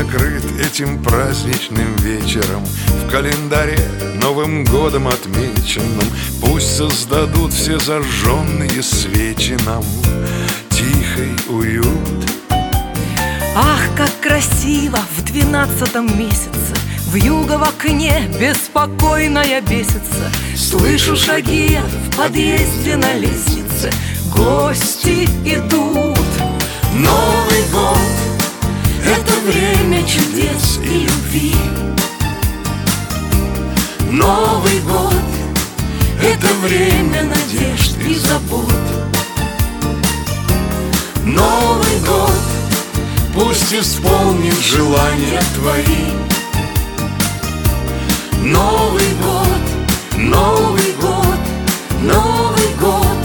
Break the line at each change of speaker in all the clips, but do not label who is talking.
накрыт этим праздничным вечером. В календаре Новым годом отмеченным. Пусть создадут все зажженные свечи нам. Тихий уют.
Ах, как красиво в двенадцатом месяце. В юго в окне беспокойная бесится. Слышу шаги в подъезде на лестнице. Гости идут.
Новый год — это время чудес и любви. Новый год — это время надежд и забот. Новый год пусть исполнит желания твои. Новый год, Новый год, Новый год.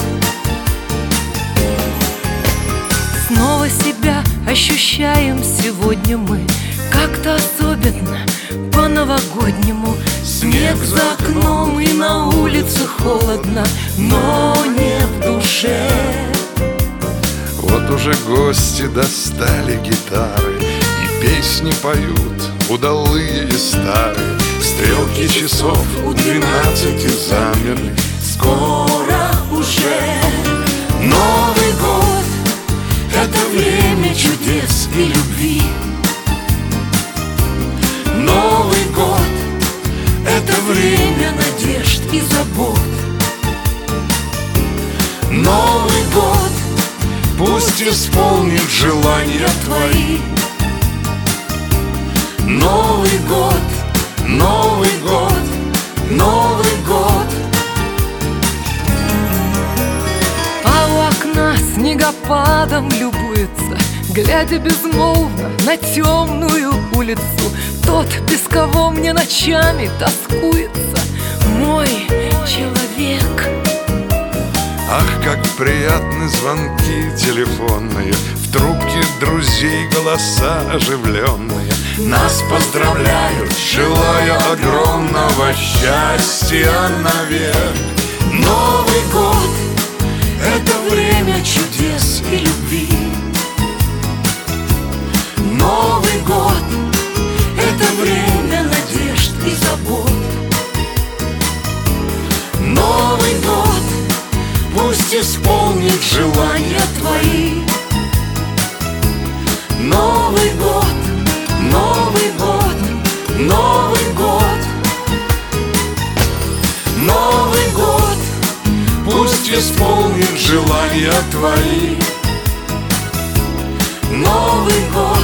Снова себя ощущаем сегодня мы Как-то особенно по-новогоднему. Снег за окном и на улице холодно Но не в душе.
Вот уже гости достали гитары И песни поют удалые и старые. Стрелки часов у двенадцати замерли.
Скоро уже
Новый год — это время чудес и любви и забот Новый год пусть исполнит желания твои. Новый год, Новый год, Новый год.
А у окна снегопадом любуется Глядя безмолвно на темную улицу. Тот, без кого мне ночами тоскуется Мой
приятны звонки телефонные В трубке друзей голоса оживленные. Нас поздравляют, желая огромного счастья навек исполнит желания твои. Новый год, Новый год, Новый год. Новый год Пусть исполнит желания твои. Новый год